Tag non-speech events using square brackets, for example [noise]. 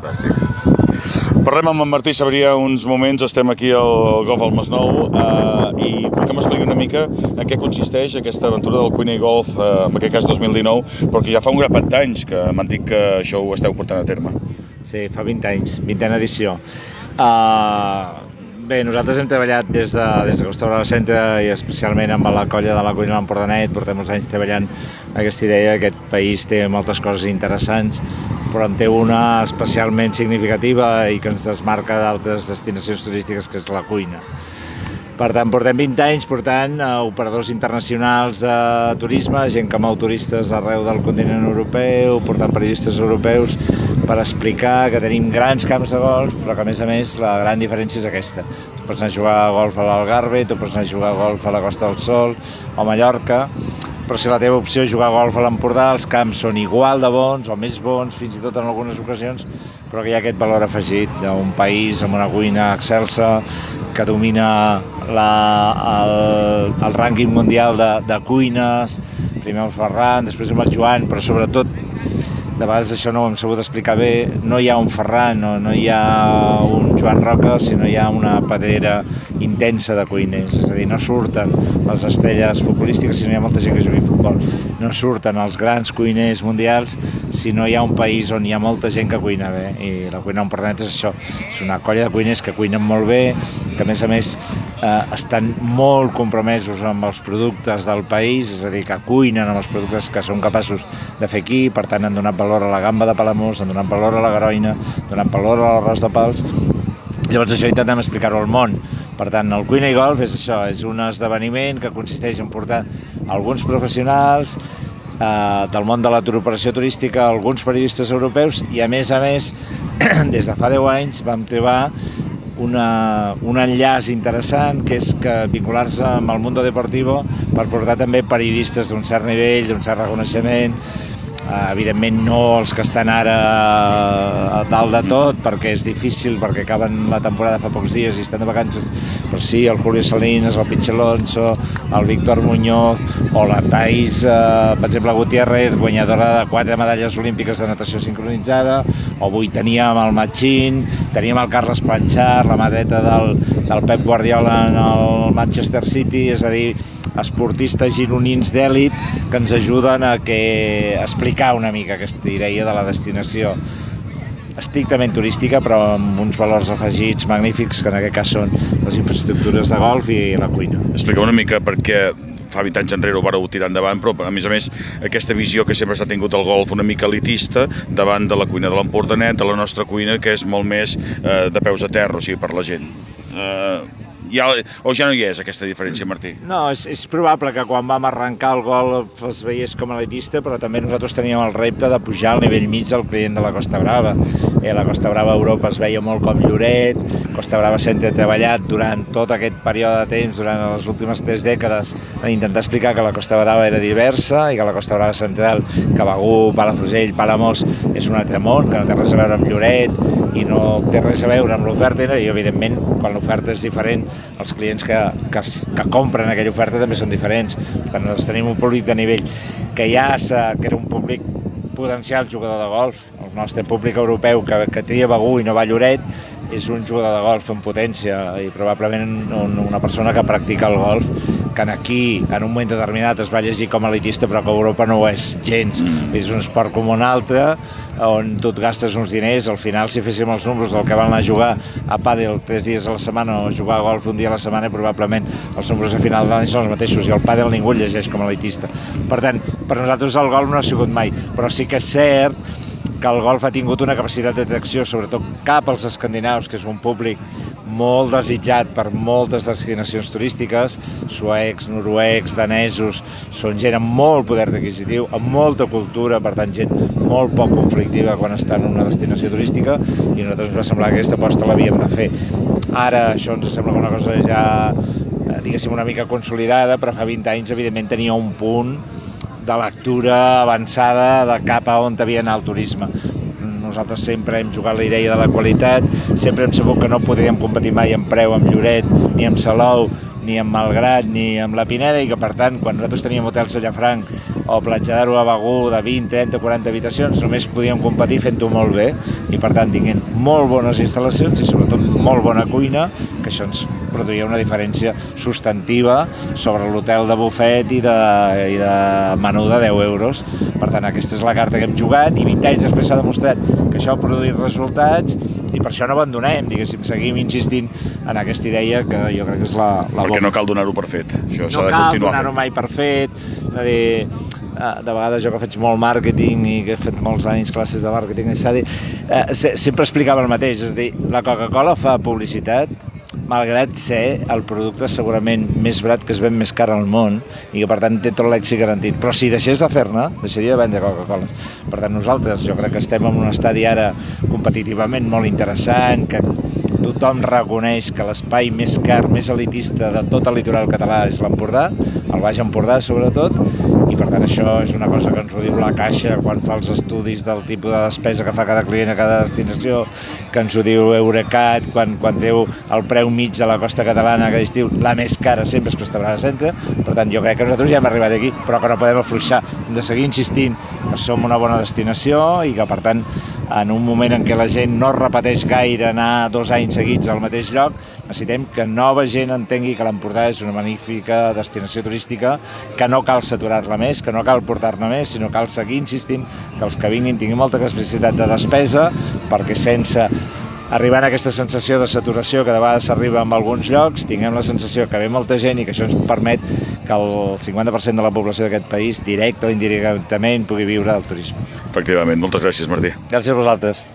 Fantàstic. Parlem amb en Martí Sabrià uns moments, estem aquí al Golf al Masnou eh, i que m'expliqui una mica en què consisteix aquesta aventura del Cuina i Golf, eh, en aquest cas 2019, però que ja fa un grapat d'anys que m'han dit que això ho esteu portant a terme. Sí, fa 20 anys, 20 edició. Uh, Bé, nosaltres hem treballat des de, des de Costa Brava Centre i especialment amb la colla de la cuina l'Empordanet, portem molts anys treballant aquesta idea, aquest país té moltes coses interessants, però en té una especialment significativa i que ens desmarca d'altres destinacions turístiques, que és la cuina. Per tant, portem 20 anys portant a operadors internacionals de turisme, gent que mou turistes arreu del continent europeu, portant periodistes europeus per explicar que tenim grans camps de golf, però que a més a més la gran diferència és aquesta. Tu pots anar a jugar a golf a l'Algarve, tu pots anar a jugar a golf a la Costa del Sol o a Mallorca, però si la teva opció és jugar a golf a l'Empordà, els camps són igual de bons o més bons, fins i tot en algunes ocasions, però que hi ha aquest valor afegit d'un país amb una cuina excelsa que domina la, el, el rànquing mundial de, de cuines, primer el Ferran, després el Joan, però sobretot de vegades això no ho hem sabut explicar bé, no hi ha un Ferran, no, no hi ha un Joan Roca, sinó hi ha una pedrera intensa de cuiners, és a dir, no surten les estrelles futbolístiques si no hi ha molta gent que jugui a futbol, no surten els grans cuiners mundials si no hi ha un país on hi ha molta gent que cuina bé, i la cuina Empordanet és això, és una colla de cuiners que cuinen molt bé, que a més a més eh, estan molt compromesos amb els productes del país, és a dir, que cuinen amb els productes que són capaços de fer aquí, per tant han donat valor a la gamba de Palamós, han donat valor a la garoina, donant valor a l'arròs de pals. Llavors això intentem explicar-ho al món. Per tant, el Cuina i Golf és això, és un esdeveniment que consisteix en portar alguns professionals eh, del món de la turoperació turística, alguns periodistes europeus i a més a més, [clears throat] des de fa 10 anys vam trobar una, un enllaç interessant que és que vincular-se amb el Mundo Deportivo per portar també periodistes d'un cert nivell, d'un cert reconeixement, Uh, evidentment no els que estan ara a dalt de tot perquè és difícil, perquè acaben la temporada fa pocs dies i estan de vacances però sí, el Julio Salinas, el Pitch Alonso el Víctor Muñoz o la Thais, uh, per exemple Gutiérrez guanyadora de quatre medalles olímpiques de natació sincronitzada o avui teníem el Machín teníem el Carles Planchar, la madeta del, del Pep Guardiola en el Manchester City, és a dir esportistes gironins d'èlit que ens ajuden a que explicar una mica aquesta idea de la destinació estrictament turística però amb uns valors afegits magnífics que en aquest cas són les infraestructures de golf i la cuina. Explica una mica perquè fa 20 anys enrere ho vareu tirar endavant, però a més a més aquesta visió que sempre s'ha tingut el golf una mica elitista davant de la cuina de l'Empordanet, de la nostra cuina, que és molt més eh, de peus a terra, o sigui, per la gent. Eh, ja, o ja no hi és aquesta diferència, Martí? No, és, és probable que quan vam arrencar el golf es veiés com a elitista, però també nosaltres teníem el repte de pujar al nivell mig del client de la Costa Brava. Eh, la Costa Brava a Europa es veia molt com Lloret, Costa Brava sempre ha treballat durant tot aquest període de temps, durant les últimes tres dècades, a intentar explicar que la Costa Brava era diversa i que la Costa Brava central, que Begú, Palafrugell, Palamós, és un altre món, que no té res a veure amb Lloret i no té res a veure amb l'oferta i, evidentment, quan l'oferta és diferent, els clients que, que, que compren aquella oferta també són diferents. Per tant, nosaltres tenim un públic de nivell que ja que era un públic potencial jugador de golf. El nostre públic europeu que, que tria Begú i no va Lloret és un jugador de golf en potència i probablement un, una persona que practica el golf que aquí en un moment determinat es va llegir com a elitista però que a Europa no ho és gens mm. és un esport com un altre on tu et gastes uns diners al final si féssim els números del que van anar a jugar a pàdel tres dies a la setmana o jugar a golf un dia a la setmana probablement els números a final de l'any són els mateixos i el pàdel ningú el llegeix com a elitista per tant, per nosaltres el golf no ha sigut mai però sí que és cert que el golf ha tingut una capacitat d'atracció, sobretot cap als escandinaus, que és un públic molt desitjat per moltes destinacions turístiques, suecs, noruecs, danesos, són gent amb molt poder adquisitiu, amb molta cultura, per tant gent molt poc conflictiva quan està en una destinació turística i a nosaltres ens va semblar que aquesta aposta l'havíem de fer. Ara això ens sembla una cosa ja eh, diguéssim una mica consolidada, però fa 20 anys evidentment tenia un punt de lectura avançada de cap a on havia anar el turisme. Nosaltres sempre hem jugat la idea de la qualitat, sempre hem sabut que no podríem competir mai en preu amb Lloret, ni amb Salou, ni amb Malgrat, ni amb la Pineda, i que per tant, quan nosaltres teníem hotels a Llafranc o Platja d'Aro a Begú de 20, 30, 40 habitacions, només podíem competir fent-ho molt bé i per tant tinguent molt bones instal·lacions i sobretot molt bona cuina, que això ens produïa una diferència substantiva sobre l'hotel de bufet i de, i de menú de 10 euros. Per tant, aquesta és la carta que hem jugat i 20 anys després s'ha demostrat que això ha produït resultats i per això no abandonem, diguéssim, seguim insistint en aquesta idea que jo crec que és la, la Perquè no cal donar-ho per fet, això no s'ha de cal continuar donar-ho mai per fet, de dir, eh, de vegades jo que faig molt màrqueting i que he fet molts anys classes de màrqueting, s'ha dit, eh, sempre explicava el mateix, és a dir, la Coca-Cola fa publicitat malgrat ser el producte segurament més barat que es ven més car al món i que per tant té tot l'èxit garantit. Però si deixés de fer-ne, deixaria de vendre Coca-Cola. Per tant nosaltres jo crec que estem en un estadi ara competitivament molt interessant que tothom reconeix que l'espai més car, més elitista de tot el litoral català és l'Empordà, el Baix Empordà sobretot, i per tant això és una cosa que ens ho diu la Caixa quan fa els estudis del tipus de despesa que fa cada client a cada destinació, que ens ho diu Eurecat quan, quan diu el preu mig de la costa catalana que diu la més cara sempre és Costa Brava Centre, per tant jo crec que nosaltres ja hem arribat aquí, però que no podem afluixar, hem de seguir insistint que som una bona destinació i que per tant en un moment en què la gent no repeteix gaire anar dos anys seguits al mateix lloc, necessitem que nova gent entengui que l'Empordà és una magnífica destinació turística, que no cal saturar-la més, que no cal portar-ne més, sinó cal seguir insistint que els que vinguin tinguin molta capacitat de despesa, perquè sense arribant a aquesta sensació de saturació que de vegades s'arriba en alguns llocs, tinguem la sensació que ve molta gent i que això ens permet que el 50% de la població d'aquest país, directe o indirectament, pugui viure del turisme. Efectivament, moltes gràcies Martí. Gràcies a vosaltres.